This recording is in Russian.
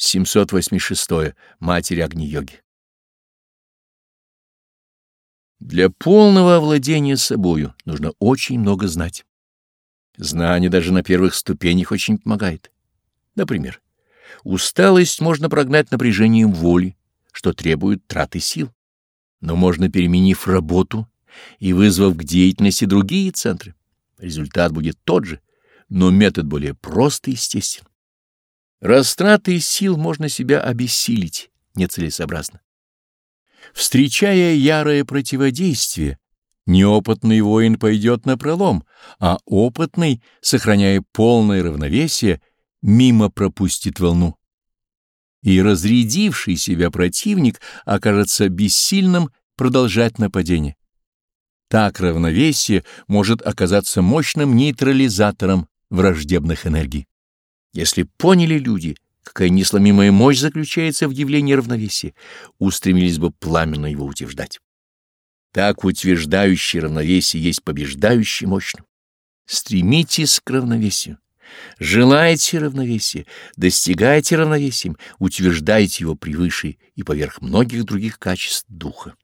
786. Матерь Агни-йоги. Для полного овладения собою нужно очень много знать. Знание даже на первых ступенях очень помогает. Например, усталость можно прогнать напряжением воли, что требует траты сил. Но можно, переменив работу и вызвав к деятельности другие центры, результат будет тот же, но метод более прост и естествен. Растратой сил можно себя обессилить нецелесообразно. Встречая ярое противодействие, неопытный воин пойдет на пролом, а опытный, сохраняя полное равновесие, мимо пропустит волну. И разрядивший себя противник окажется бессильным продолжать нападение. Так равновесие может оказаться мощным нейтрализатором враждебных энергий. Если поняли люди, какая несломимая мощь заключается в явлении равновесия, устремились бы пламенно его утверждать. Так утверждающий равновесие есть побеждающий мощным. Стремитесь к равновесию. Желайте равновесия, достигайте равновесием, утверждайте его превыше и поверх многих других качеств духа.